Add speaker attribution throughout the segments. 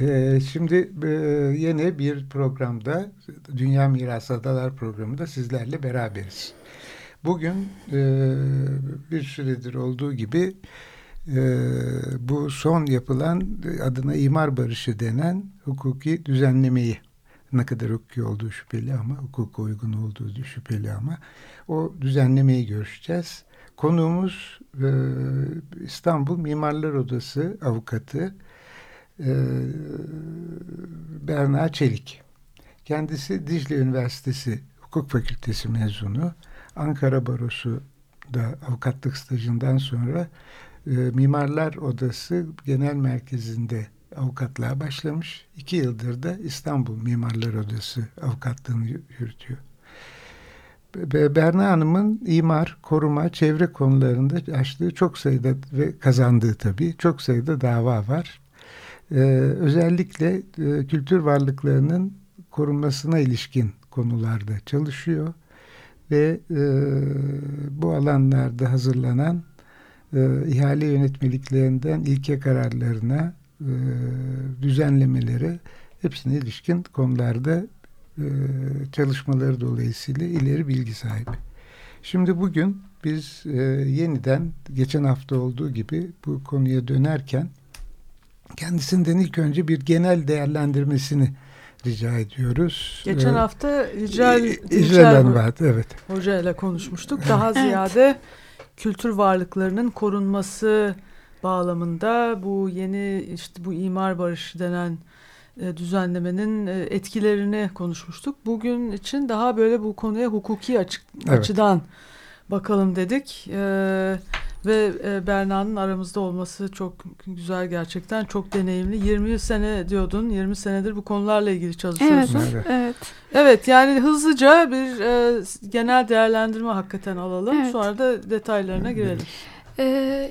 Speaker 1: Ee, şimdi e, yeni bir programda Dünya Mirası Adalar programında sizlerle beraberiz. Bugün e, bir süredir olduğu gibi e, bu son yapılan adına imar barışı denen hukuki düzenlemeyi ne kadar hukuki olduğu şüpheli ama hukuka uygun olduğu şüpheli ama o düzenlemeyi görüşeceğiz. Konuğumuz İstanbul Mimarlar Odası avukatı e, Berna Çelik. Kendisi Dicle Üniversitesi Hukuk Fakültesi mezunu. Ankara Barosu da avukatlık stajından sonra e, Mimarlar Odası Genel Merkezi'nde avukatlığa başlamış. İki yıldır da İstanbul Mimarlar Odası avukatlığını yürütüyor. Berna Hanım'ın imar, koruma, çevre konularında açtığı çok sayıda ve kazandığı tabii çok sayıda dava var. Ee, özellikle e, kültür varlıklarının korunmasına ilişkin konularda çalışıyor ve e, bu alanlarda hazırlanan e, ihale yönetmeliklerinden ilke kararlarına, e, düzenlemelere hepsine ilişkin konularda çalışmaları dolayısıyla ileri bilgi sahibi. Şimdi bugün biz e, yeniden geçen hafta olduğu gibi bu konuya dönerken kendisinden ilk önce bir genel değerlendirmesini rica ediyoruz.
Speaker 2: Geçen ee, hafta İcral,
Speaker 1: İcral evet.
Speaker 2: Hoca ile konuşmuştuk. Daha evet. ziyade kültür varlıklarının korunması bağlamında bu yeni işte bu imar barışı denen e, düzenlemenin e, etkilerini konuşmuştuk. Bugün için daha böyle bu konuya hukuki açık, evet. açıdan bakalım dedik. Ee, ve e, Berna'nın aramızda olması çok güzel gerçekten. Çok deneyimli. 20 sene diyordun. 20 senedir bu konularla ilgili çalışıyorsun.
Speaker 3: Evet. Evet.
Speaker 2: Evet yani hızlıca bir e, genel değerlendirme hakikaten alalım. Evet. Sonra da detaylarına girelim.
Speaker 3: Ee,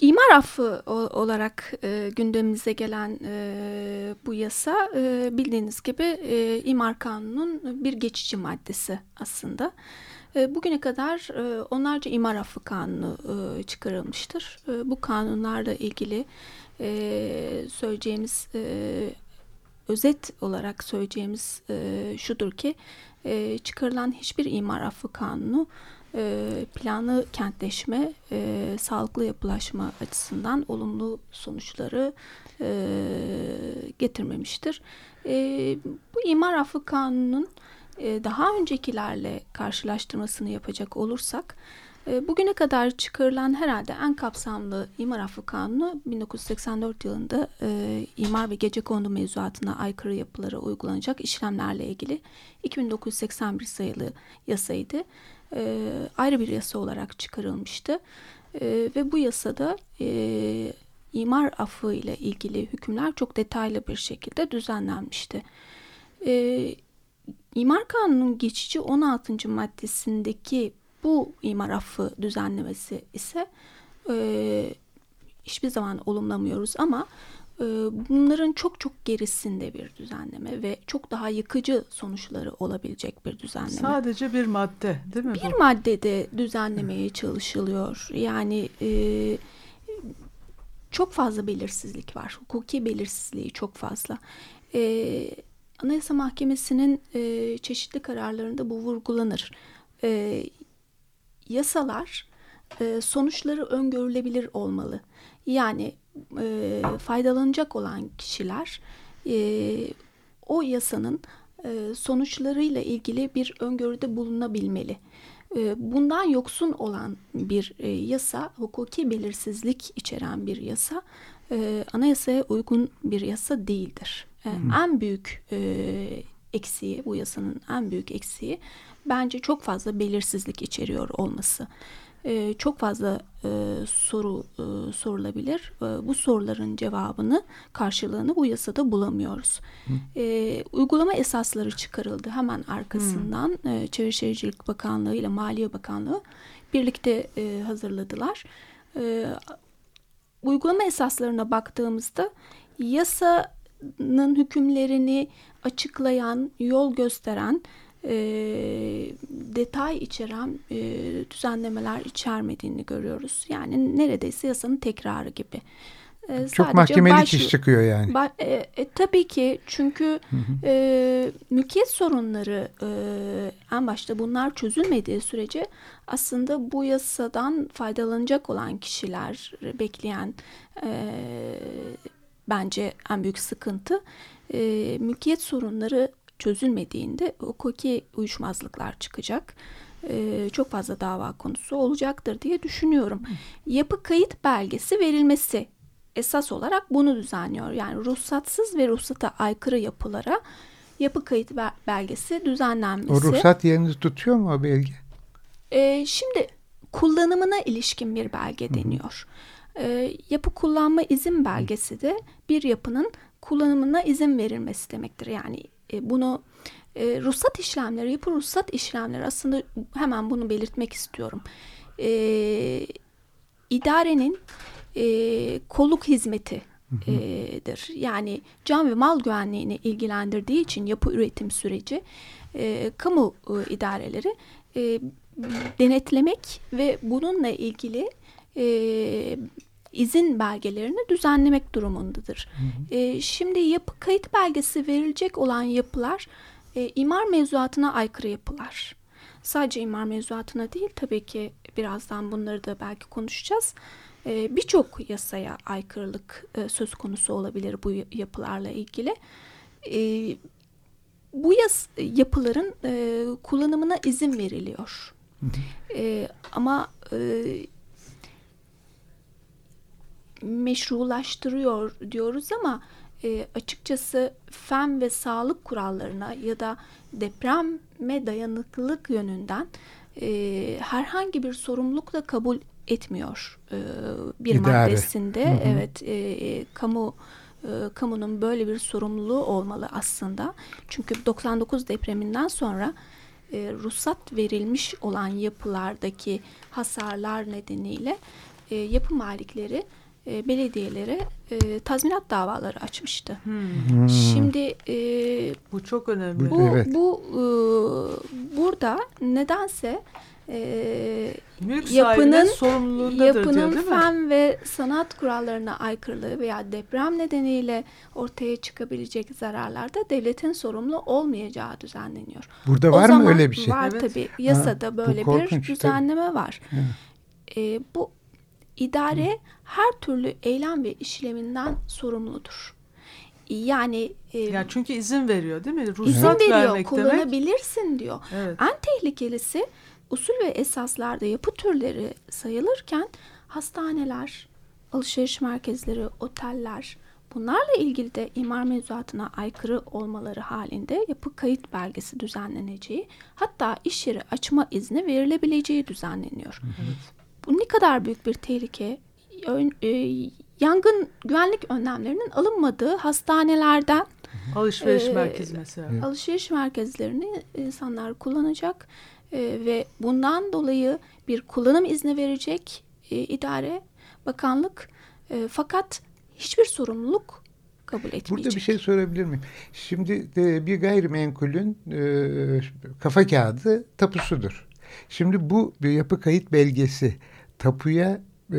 Speaker 3: İmar affı olarak e, gündemimize gelen e, bu yasa e, bildiğiniz gibi e, imar kanunun bir geçici maddesi aslında. E, bugüne kadar e, onlarca imar affı kanunu e, çıkarılmıştır. E, bu kanunlarla ilgili söyleyeceğimiz özet olarak söyleyeceğimiz şudur ki çıkarılan hiçbir imar affı kanunu planlı kentleşme, sağlıklı yapılaşma açısından olumlu sonuçları getirmemiştir. Bu imar affı kanunun daha öncekilerle karşılaştırmasını yapacak olursak, e, bugüne kadar çıkarılan herhalde en kapsamlı imar affı kanunu 1984 yılında e, imar ve gece kondu mevzuatına aykırı yapılara uygulanacak işlemlerle ilgili 2981 sayılı yasaydı e, ayrı bir yasa olarak çıkarılmıştı. E, ve bu yasada e, imar affı ile ilgili hükümler çok detaylı bir şekilde düzenlenmişti. E, İmar Kanunu'nun geçici 16. maddesindeki bu imar affı düzenlemesi ise e, hiçbir zaman olumlamıyoruz ama ee, bunların çok çok gerisinde bir düzenleme ve çok daha yıkıcı sonuçları olabilecek bir düzenleme.
Speaker 2: Sadece bir madde değil mi?
Speaker 3: Bir bu? maddede düzenlemeye çalışılıyor. Yani e, çok fazla belirsizlik var. Hukuki belirsizliği çok fazla. E, Anayasa Mahkemesi'nin e, çeşitli kararlarında bu vurgulanır. E, yasalar e, sonuçları öngörülebilir olmalı. Yani e, faydalanacak olan kişiler e, o yasanın e, sonuçlarıyla ilgili bir öngörüde bulunabilmeli. E, bundan yoksun olan bir e, yasa, hukuki belirsizlik içeren bir yasa, e, anayasaya uygun bir yasa değildir. E, En büyük eksiği, bu yasanın en büyük eksiği bence çok fazla belirsizlik içeriyor olması. E, çok fazla e, soru e, sorulabilir. E, bu soruların cevabını, karşılığını bu yasada bulamıyoruz. E, uygulama esasları çıkarıldı. Hemen arkasından e, Çevre Şehircilik Bakanlığı ile Maliye Bakanlığı birlikte e, hazırladılar. E, uygulama esaslarına baktığımızda yasanın hükümlerini açıklayan, yol gösteren e, detay içeren e, düzenlemeler içermediğini görüyoruz. Yani neredeyse yasanın tekrarı gibi.
Speaker 1: E, Çok mahkemelik baş, iş çıkıyor yani.
Speaker 3: E, e, tabii ki çünkü E, mülkiyet sorunları e, en başta bunlar çözülmediği sürece aslında bu yasadan faydalanacak olan kişiler bekleyen e, bence en büyük sıkıntı e, mülkiyet sorunları çözülmediğinde hukuki uyuşmazlıklar çıkacak. Ee, çok fazla dava konusu olacaktır diye düşünüyorum. Yapı kayıt belgesi verilmesi esas olarak bunu düzenliyor. Yani ruhsatsız ve ruhsata aykırı yapılara yapı kayıt belgesi düzenlenmesi.
Speaker 1: O ruhsat yerini tutuyor mu o belge?
Speaker 3: Ee, şimdi kullanımına ilişkin bir belge deniyor. Ee, yapı kullanma izin belgesi de bir yapının kullanımına izin verilmesi demektir. Yani e, bunu e, ruhsat işlemleri, yapı ruhsat işlemleri aslında hemen bunu belirtmek istiyorum. E, idarenin e, kolluk hizmeti dir. Yani can ve mal güvenliğini ilgilendirdiği için yapı üretim süreci e, kamu e, idareleri e, denetlemek ve bununla ilgili e, izin belgelerini düzenlemek durumundadır. Hı hı. E, şimdi yapı kayıt belgesi verilecek olan yapılar e, imar mevzuatına aykırı yapılar. Sadece imar mevzuatına değil tabii ki birazdan bunları da belki konuşacağız. E, Birçok yasaya aykırılık e, söz konusu olabilir bu yapılarla ilgili. E, bu yas yapıların e, kullanımına izin veriliyor. Hı hı. E, ama e, meşrulaştırıyor diyoruz ama e, açıkçası fen ve sağlık kurallarına ya da depreme dayanıklılık yönünden e, herhangi bir sorumluluk da kabul etmiyor e, bir İdare. maddesinde. Hı hı. Evet, e, kamu e, kamunun böyle bir sorumluluğu olmalı aslında. Çünkü 99 depreminden sonra e, ruhsat verilmiş olan yapılardaki hasarlar nedeniyle e, yapı malikleri e, belediyelere e, tazminat davaları açmıştı. Hmm. Şimdi e,
Speaker 2: bu çok önemli.
Speaker 3: Bu evet. bu e, burada nedense e,
Speaker 2: Mülk yapının
Speaker 3: yapının fen ve sanat kurallarına aykırılığı veya deprem nedeniyle ortaya çıkabilecek zararlarda devletin sorumlu olmayacağı düzenleniyor.
Speaker 1: Burada o var mı öyle bir şey?
Speaker 3: Var evet. tabii. Yasada ha, böyle bir düzenleme tabii. var. E, bu idare her türlü eylem ve işleminden sorumludur. Yani
Speaker 2: e, ya çünkü izin veriyor değil mi?
Speaker 3: Ruhsat izin veriyor, vermek kullanabilirsin demek. diyor. Evet. En tehlikelisi usul ve esaslarda yapı türleri sayılırken hastaneler, alışveriş merkezleri, oteller bunlarla ilgili de imar mevzuatına aykırı olmaları halinde yapı kayıt belgesi düzenleneceği hatta iş yeri açma izni verilebileceği düzenleniyor. Evet. Kadar büyük bir tehlike. E, yangın güvenlik önlemlerinin alınmadığı hastanelerden
Speaker 2: alışveriş e, merkezi mesela.
Speaker 3: Alışveriş merkezlerini insanlar kullanacak e, ve bundan dolayı bir kullanım izni verecek e, idare, bakanlık e, fakat hiçbir sorumluluk kabul etmeyecek.
Speaker 1: Burada bir şey sorabilir miyim? Şimdi de bir gayrimenkulün e, kafa kağıdı tapusudur. Şimdi bu bir yapı kayıt belgesi tapuya e,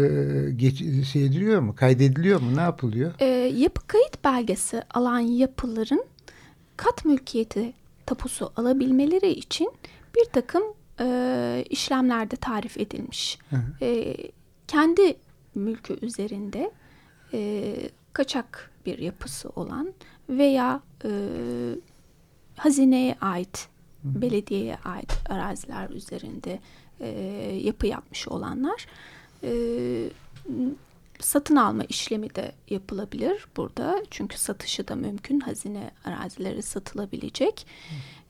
Speaker 1: geç, şey ediliyor mu? Kaydediliyor mu? Ne yapılıyor?
Speaker 3: E, yapı kayıt belgesi alan yapıların kat mülkiyeti tapusu alabilmeleri için bir takım e, işlemlerde tarif edilmiş. E, kendi mülkü üzerinde e, kaçak bir yapısı olan veya e, hazineye ait, hı. belediyeye ait araziler üzerinde e, yapı yapmış olanlar e, satın alma işlemi de yapılabilir burada. Çünkü satışı da mümkün. Hazine arazileri satılabilecek.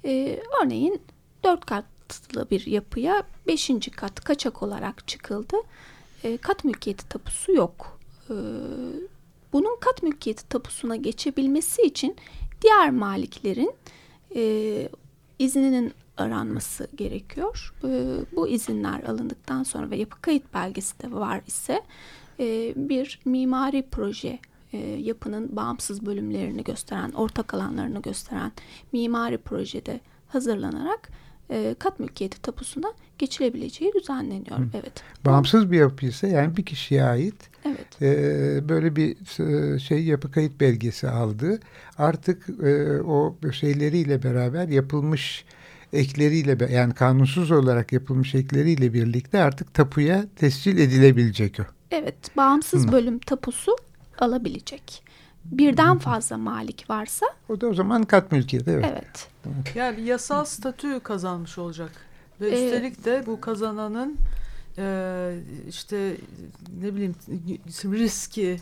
Speaker 3: E, örneğin dört kat katlı bir yapıya beşinci kat kaçak olarak çıkıldı. E, kat mülkiyeti tapusu yok. E, bunun kat mülkiyeti tapusuna geçebilmesi için diğer maliklerin e, izninin aranması gerekiyor. E, bu izinler alındıktan sonra ve yapı kayıt belgesi de var ise e, bir mimari proje e, yapının bağımsız bölümlerini gösteren, ortak alanlarını gösteren mimari projede hazırlanarak e, kat mülkiyeti tapusuna geçilebileceği düzenleniyor. Hı. Evet.
Speaker 1: Bağımsız bir yapı ise yani bir kişiye ait
Speaker 3: evet.
Speaker 1: e, böyle bir şey yapı kayıt belgesi aldı. Artık e, o şeyleriyle beraber yapılmış ekleriyle yani kanunsuz olarak yapılmış ekleriyle birlikte artık tapuya tescil edilebilecek o.
Speaker 3: Evet, bağımsız Hı. bölüm tapusu alabilecek. Birden fazla malik varsa
Speaker 1: o da o zaman kat mülkiyeti evet.
Speaker 3: Evet.
Speaker 2: Yani yasal statü kazanmış olacak. Ve ee, üstelik de bu kazananın e, işte ne bileyim riski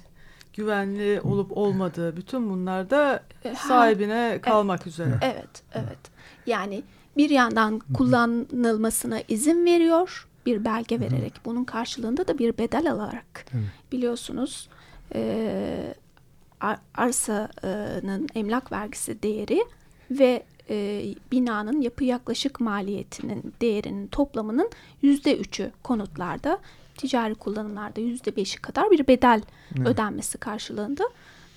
Speaker 2: güvenli olup olmadığı bütün bunlar da sahibine kalmak
Speaker 3: evet,
Speaker 2: üzere.
Speaker 3: Evet, evet. Yani bir yandan kullanılmasına izin veriyor bir belge vererek. Bunun karşılığında da bir bedel alarak. Biliyorsunuz e, arsanın emlak vergisi değeri ve e, binanın yapı yaklaşık maliyetinin değerinin toplamının yüzde üçü konutlarda ticari kullanımlarda yüzde beşi kadar bir bedel evet. ödenmesi karşılığında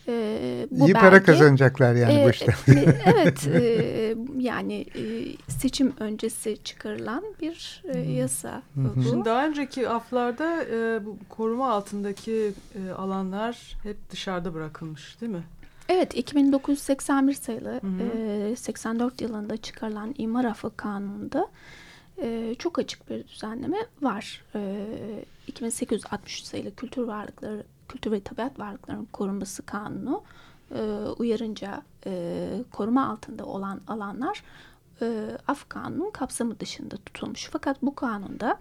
Speaker 1: e, bu İyi belge, para kazanacaklar yani e, bu işte.
Speaker 3: E, evet e, yani e, seçim öncesi çıkarılan bir e, yasa bu.
Speaker 2: Şimdi daha önceki aflarda e, bu koruma altındaki e, alanlar hep dışarıda bırakılmış değil mi?
Speaker 3: Evet 2981 sayılı hı hı. E, 84 yılında çıkarılan İmar Affı Kanunu'nda e, çok açık bir düzenleme var. E, 2863 sayılı kültür varlıkları Kültür ve Tabiat Varlıklarının Korunması Kanunu e, uyarınca e, koruma altında olan alanlar e, af kanunun kapsamı dışında tutulmuş. Fakat bu kanunda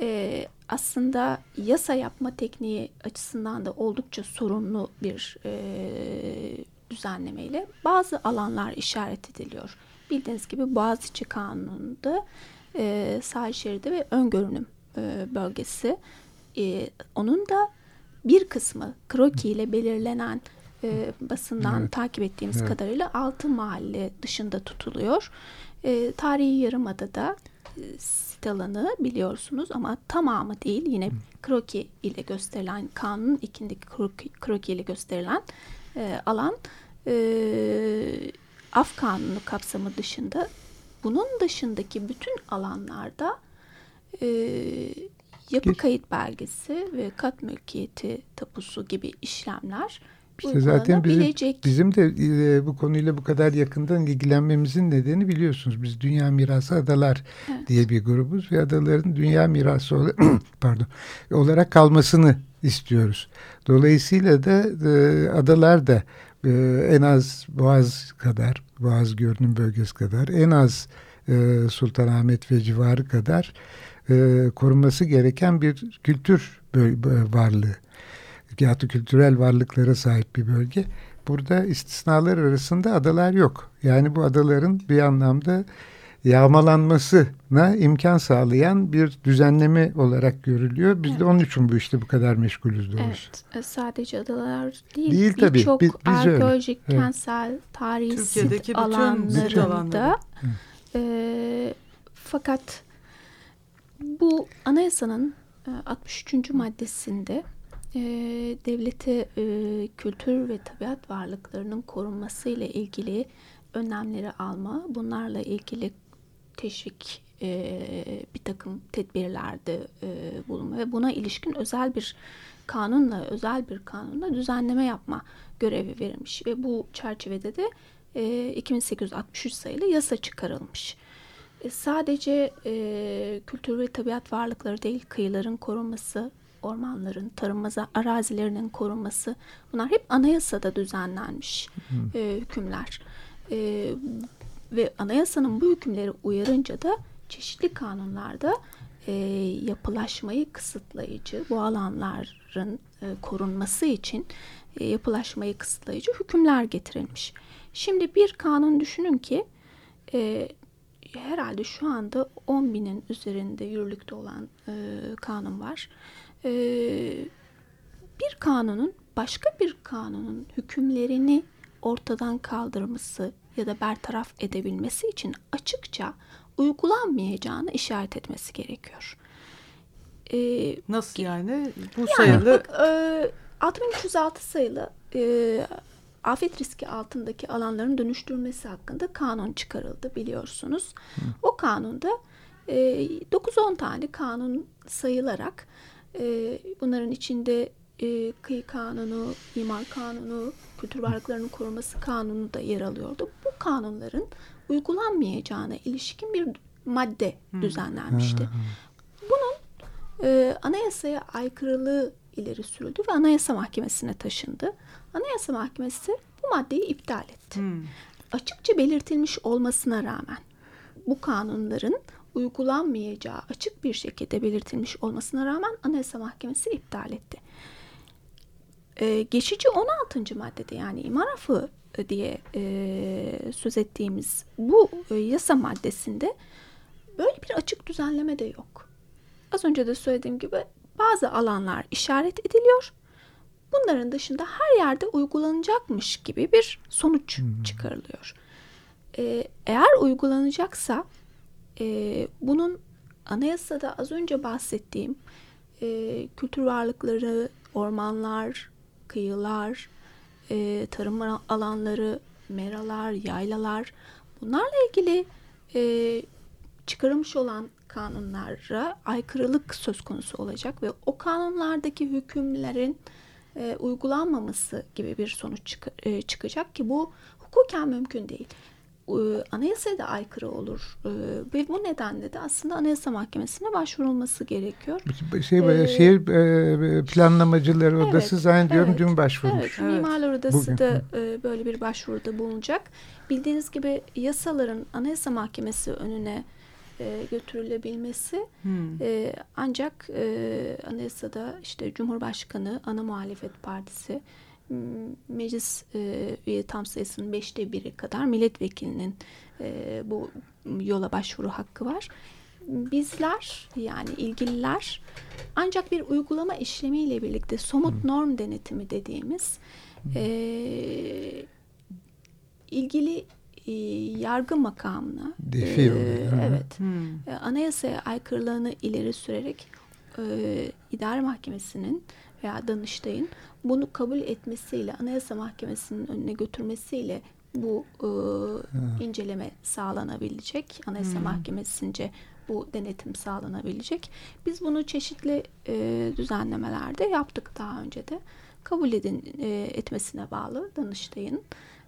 Speaker 3: e, aslında yasa yapma tekniği açısından da oldukça sorunlu bir e, düzenlemeyle bazı alanlar işaret ediliyor. Bildiğiniz gibi Boğaziçi Kanunu'nda e, sahil şeridi ve ön görünüm e, bölgesi e, onun da bir kısmı kroki ile belirlenen e, basından evet. takip ettiğimiz evet. kadarıyla altı mahalle dışında tutuluyor. E, tarihi Yarımada'da e, sit alanı biliyorsunuz ama tamamı değil yine kroki ile gösterilen kanun ikindeki kroki, kroki ile gösterilen e, alan e, af kanunu kapsamı dışında bunun dışındaki bütün alanlarda e, yapı kayıt belgesi ve kat mülkiyeti tapusu gibi işlemler
Speaker 1: işte zaten bizim, bizim de e, bu konuyla bu kadar yakından ilgilenmemizin nedeni biliyorsunuz. Biz Dünya Mirası Adalar evet. diye bir grubuz ve adaların dünya mirası olarak, pardon, olarak kalmasını istiyoruz. Dolayısıyla da e, adalar da e, en az Boğaz kadar, Boğaz görünüm bölgesi kadar, en az e, Sultanahmet ve civarı kadar e, korunması gereken bir kültür varlığı. Yahut kültürel varlıklara sahip bir bölge. Burada istisnalar arasında adalar yok. Yani bu adaların bir anlamda yağmalanmasına imkan sağlayan bir düzenleme olarak görülüyor. Biz evet. de onun için bu işte bu kadar meşgulüz doğrusu. Evet.
Speaker 3: E, sadece adalar değil. Değil tabii. Birçok biz, biz arkeolojik, öyle. kentsel, tarihi Türkiye'deki sit alanlarında. E, fakat bu anayasanın 63. E, maddesinde e, devlete e, kültür ve tabiat varlıklarının korunması ile ilgili önlemleri alma, bunlarla ilgili teşvik e, bir takım tedbirlerde e, bulunma ve buna ilişkin özel bir kanunla, özel bir kanunla düzenleme yapma görevi verilmiş ve bu çerçevede de e, 2863 sayılı yasa çıkarılmış. E, sadece e, kültür ve tabiat varlıkları değil, kıyıların korunması, ormanların, tarım arazilerinin korunması bunlar hep anayasada düzenlenmiş e, hükümler. E, ve anayasanın bu hükümleri uyarınca da çeşitli kanunlarda e, yapılaşmayı kısıtlayıcı, bu alanların e, korunması için e, yapılaşmayı kısıtlayıcı hükümler getirilmiş. Şimdi bir kanun düşünün ki e, herhalde şu anda 10 binin üzerinde yürürlükte olan e, kanun var. E, bir kanunun başka bir kanunun hükümlerini ortadan kaldırması ya da bertaraf edebilmesi için açıkça uygulanmayacağını işaret etmesi gerekiyor.
Speaker 2: Ee, Nasıl yani? Bu yani sayılı...
Speaker 3: E, 6306 sayılı e, afet riski altındaki alanların dönüştürülmesi hakkında kanun çıkarıldı biliyorsunuz. Hı. O kanunda e, 9-10 tane kanun sayılarak e, bunların içinde e, kıyı kanunu, imar kanunu, kültür varlıklarının korunması kanunu da yer alıyordu. Bu kanunların uygulanmayacağına ilişkin bir madde düzenlenmişti. Bunun e, anayasaya aykırılığı ileri sürüldü ve Anayasa Mahkemesi'ne taşındı. Anayasa Mahkemesi bu maddeyi iptal etti. Hmm. Açıkça belirtilmiş olmasına rağmen bu kanunların uygulanmayacağı açık bir şekilde belirtilmiş olmasına rağmen Anayasa Mahkemesi iptal etti. Ee, geçici 16. maddede yani imar affı diye e, söz ettiğimiz bu e, yasa maddesinde böyle bir açık düzenleme de yok. Az önce de söylediğim gibi bazı alanlar işaret ediliyor. Bunların dışında her yerde uygulanacakmış gibi bir sonuç hmm. çıkarılıyor. Ee, eğer uygulanacaksa e, bunun anayasada az önce bahsettiğim e, kültür varlıkları, ormanlar, kıyılar, e, tarım alanları, meralar, yaylalar bunlarla ilgili e, çıkarılmış olan kanunlara aykırılık söz konusu olacak ve o kanunlardaki hükümlerin e, uygulanmaması gibi bir sonuç çık e, çıkacak ki bu hukuken mümkün değil. E, anayasaya da aykırı olur e, ve bu nedenle de aslında Anayasa Mahkemesi'ne başvurulması gerekiyor.
Speaker 1: Şey, ee, şehir e, planlamacıları evet, odası zannediyorum evet, dün başvurmuş.
Speaker 3: Evet, evet. Mimarlar Odası Bugün. da e, böyle bir başvuruda bulunacak. Bildiğiniz gibi yasaların Anayasa Mahkemesi önüne e, götürülebilmesi hmm. e, ancak e, anayasada işte Cumhurbaşkanı, ana muhalefet partisi, meclis e, üye tam sayısının beşte biri kadar milletvekilinin e, bu yola başvuru hakkı var. Bizler yani ilgililer ancak bir uygulama işlemiyle birlikte somut norm denetimi dediğimiz e, ilgili e, yargı makamına
Speaker 1: Defi e,
Speaker 3: evet hmm. e, anayasaya aykırılığını ileri sürerek e, idare mahkemesinin veya Danıştay'ın bunu kabul etmesiyle Anayasa Mahkemesi'nin önüne götürmesiyle bu e, inceleme sağlanabilecek. Anayasa hmm. Mahkemesi'nce bu denetim sağlanabilecek. Biz bunu çeşitli e, düzenlemelerde yaptık daha önce de. Kabul edin e, etmesine bağlı Danıştay'ın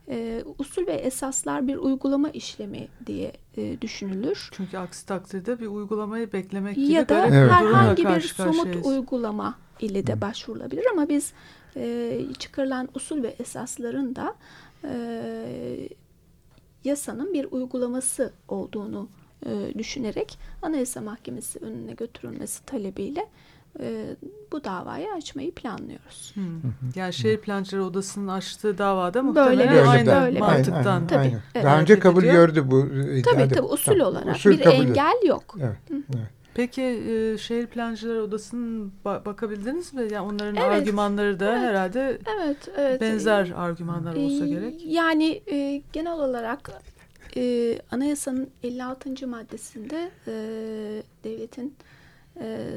Speaker 3: e, usul ve esaslar bir uygulama işlemi diye e, düşünülür.
Speaker 2: Çünkü aksi takdirde bir uygulamayı beklemek gibi
Speaker 3: ya da evet. herhangi bir somut uygulama ile de başvurulabilir ama biz e, çıkarılan usul ve esasların da e, yasanın bir uygulaması olduğunu e, düşünerek Anayasa Mahkemesi önüne götürülmesi talebiyle e, bu davayı açmayı planlıyoruz. Hmm.
Speaker 2: Yani Şehir Plancıları Odası'nın açtığı davada muhtemelen böyle, aynı böyle. mantıktan. Aynen,
Speaker 1: tabii, aynen. Evet. Daha önce kabul gördü bu.
Speaker 3: Tabii tabii usul tamam. olarak usul bir engel et. yok.
Speaker 1: Evet, evet.
Speaker 2: Peki e, Şehir Plancıları Odası'nın ba bakabildiniz mi? Yani onların evet, argümanları da evet, herhalde evet, evet. benzer argümanlar olsa gerek.
Speaker 3: Yani e, genel olarak e, anayasanın 56. maddesinde e, devletin e,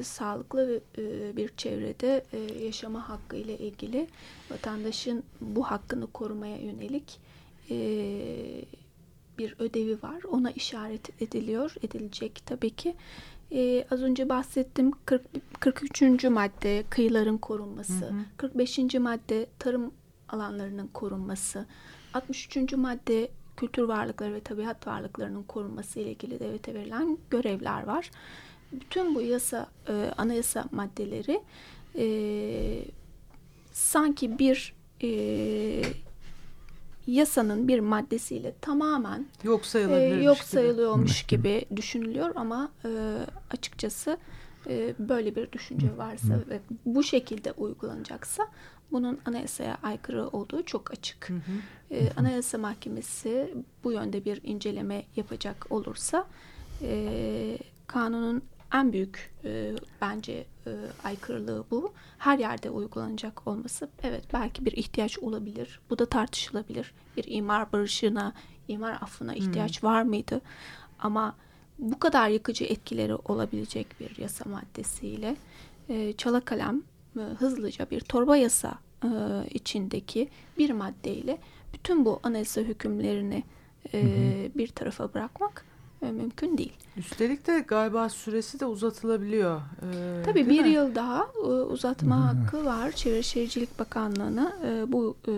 Speaker 3: sağlıklı e, bir çevrede e, yaşama hakkı ile ilgili vatandaşın bu hakkını korumaya yönelik e, bir ödevi var. Ona işaret ediliyor, edilecek tabii ki. E, az önce bahsettim 40, 43. madde kıyıların korunması, hı hı. 45. madde tarım alanlarının korunması, 63. madde kültür varlıkları ve tabiat varlıklarının korunması ile ilgili devlete verilen görevler var bütün bu yasa e, anayasa maddeleri e, sanki bir e, yasanın bir maddesiyle tamamen
Speaker 2: yok,
Speaker 3: e, yok sayılıyormuş gibi. gibi düşünülüyor ama e, açıkçası e, böyle bir düşünce varsa ve bu şekilde uygulanacaksa bunun anayasaya aykırı olduğu çok açık. Hı hı. E, Anayasa Mahkemesi bu yönde bir inceleme yapacak olursa e, kanunun en büyük e, bence e, aykırılığı bu. Her yerde uygulanacak olması evet belki bir ihtiyaç olabilir. Bu da tartışılabilir. Bir imar barışına, imar affına ihtiyaç hmm. var mıydı? Ama bu kadar yıkıcı etkileri olabilecek bir yasa maddesiyle e, çala kalem e, hızlıca bir torba yasa e, içindeki bir maddeyle bütün bu anayasa hükümlerini e, hı. bir tarafa bırakmak mümkün değil.
Speaker 2: Üstelik de galiba süresi de uzatılabiliyor.
Speaker 3: Ee, Tabii bir mi? yıl daha e, uzatma hmm. hakkı var. Çevre Şehircilik Bakanlığı'na e, bu e,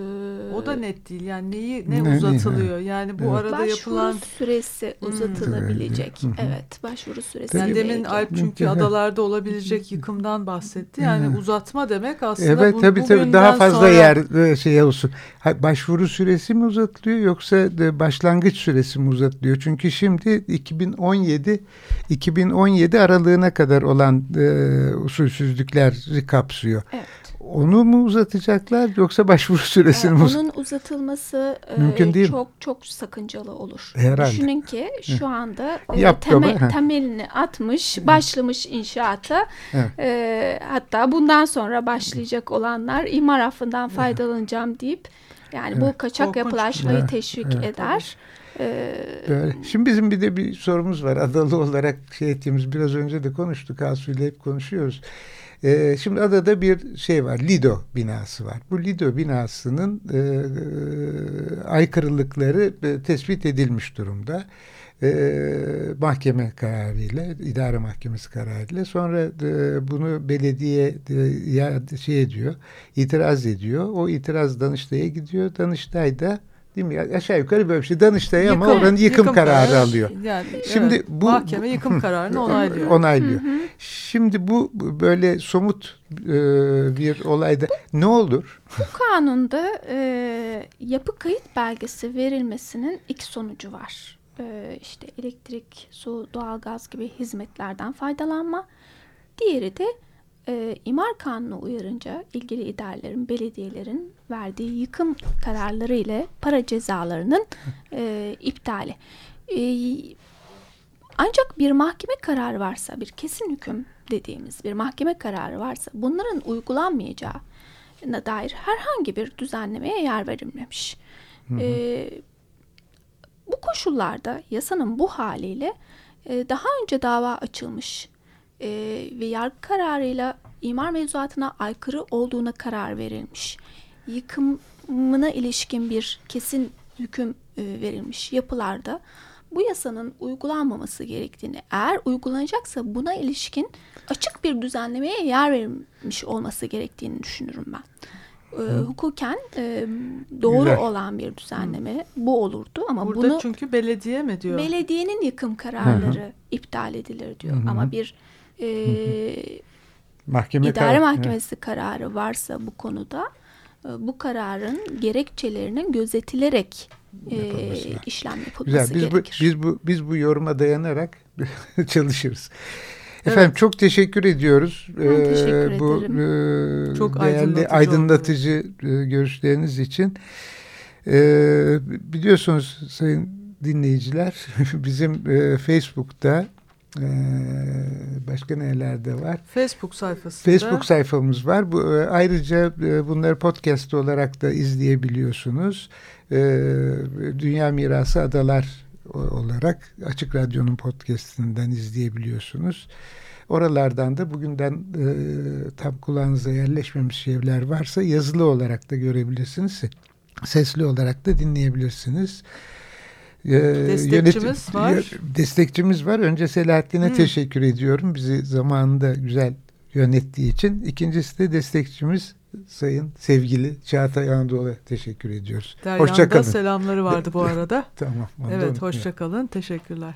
Speaker 2: O da net değil. Yani neyi ne, ne uzatılıyor? Yani bu evet. arada
Speaker 3: başvuru
Speaker 2: yapılan
Speaker 3: süresi hmm. uzatılabilecek. Hmm. Evet, başvuru süresi.
Speaker 2: Yani demin Alp çünkü adalarda olabilecek yıkımdan bahsetti. Yani hmm. uzatma demek aslında
Speaker 1: Evet bu, tabii tabii daha fazla sonra... yer şey olsun. Başvuru süresi mi uzatılıyor yoksa başlangıç süresi mi uzatılıyor? Çünkü şimdi 2017 2017 aralığına kadar olan e, usulsüzlükleri kapsıyor. Evet. Onu mu uzatacaklar yoksa başvuru süresini mi?
Speaker 3: Onun uzatılması e, Mümkün değil. çok çok sakıncalı olur. Herhalde. Düşünün ki şu anda e, temel, temelini atmış, başlamış inşaata. Evet. E, hatta bundan sonra başlayacak olanlar imar affından faydalanacağım deyip yani evet. bu kaçak Korkunç. yapılaşmayı evet. teşvik evet. eder.
Speaker 1: Böyle. Şimdi bizim bir de bir sorumuz var. Adalı olarak şey ettiğimiz biraz önce de konuştuk. Asu hep konuşuyoruz. Ee, şimdi adada bir şey var. Lido binası var. Bu Lido binasının e, aykırılıkları e, tespit edilmiş durumda. E, mahkeme kararıyla, idare mahkemesi kararıyla sonra e, bunu belediye e, ya, şey ediyor, itiraz ediyor. O itiraz Danıştay'a gidiyor. Danıştay da Değil mi? Aşağı yukarı böyle bir şey. Danıştay yıkım, ama oranın yıkım, yıkım kararı, kararı alıyor.
Speaker 2: Yani, Şimdi evet, bu mahkeme yıkım kararını onaylıyor.
Speaker 1: onaylıyor. Hı hı. Şimdi bu böyle somut e, bir olayda ne olur?
Speaker 3: Bu kanunda e, yapı kayıt belgesi verilmesinin iki sonucu var. E, işte elektrik, su, doğalgaz gibi hizmetlerden faydalanma. Diğeri de e, imar kanunu uyarınca ilgili idarelerin, belediyelerin verdiği yıkım kararları ile para cezalarının e, iptali. E, ancak bir mahkeme kararı varsa, bir kesin hüküm dediğimiz bir mahkeme kararı varsa bunların uygulanmayacağı dair herhangi bir düzenlemeye yer verilmemiş. Hı hı. E, bu koşullarda yasanın bu haliyle e, daha önce dava açılmış e, ve yargı kararıyla imar mevzuatına aykırı olduğuna karar verilmiş. Yıkımına ilişkin bir kesin hüküm e, verilmiş yapılarda bu yasanın uygulanmaması gerektiğini, eğer uygulanacaksa buna ilişkin açık bir düzenlemeye yer verilmiş olması gerektiğini düşünürüm ben. E, hukuken e, doğru Güzel. olan bir düzenleme Hı. bu olurdu ama
Speaker 2: Burada
Speaker 3: bunu
Speaker 2: çünkü belediye mi diyor?
Speaker 3: Belediyenin yıkım kararları Hı. iptal edilir diyor Hı. ama bir e, Mahkeme idare karar, mahkemesi evet. kararı varsa bu konuda e, bu kararın gerekçelerinin gözetilerek e, işlem yapılması
Speaker 1: Güzel. Biz
Speaker 3: gerekir.
Speaker 1: Bu, biz bu biz bu yoruma dayanarak çalışırız. Efendim evet. çok teşekkür ediyoruz.
Speaker 3: Ben teşekkür ee, bu ederim.
Speaker 1: E, çok değerli aydınlatıcı, aydınlatıcı e, görüşleriniz için. Ee, biliyorsunuz sayın dinleyiciler bizim e, Facebook'ta başka nelerde var?
Speaker 2: Facebook sayfasında.
Speaker 1: Facebook sayfamız var. Bu e, ayrıca e, bunları podcast olarak da izleyebiliyorsunuz. Ee, Dünya Mirası Adalar olarak Açık Radyo'nun podcastinden izleyebiliyorsunuz. Oralardan da bugünden e, tam kulağınıza yerleşmemiş şeyler varsa yazılı olarak da görebilirsiniz. Sesli olarak da dinleyebilirsiniz.
Speaker 2: Ee, destekçimiz var.
Speaker 1: Destekçimiz var. Önce Selahattin'e hmm. teşekkür ediyorum. Bizi zamanında güzel yönettiği için. İkincisi de destekçimiz Sayın sevgili Çağatay Anadolu'ya teşekkür ediyoruz.
Speaker 2: Hoşçakalın. selamları vardı bu arada.
Speaker 1: tamam.
Speaker 2: Evet hoşçakalın. Teşekkürler.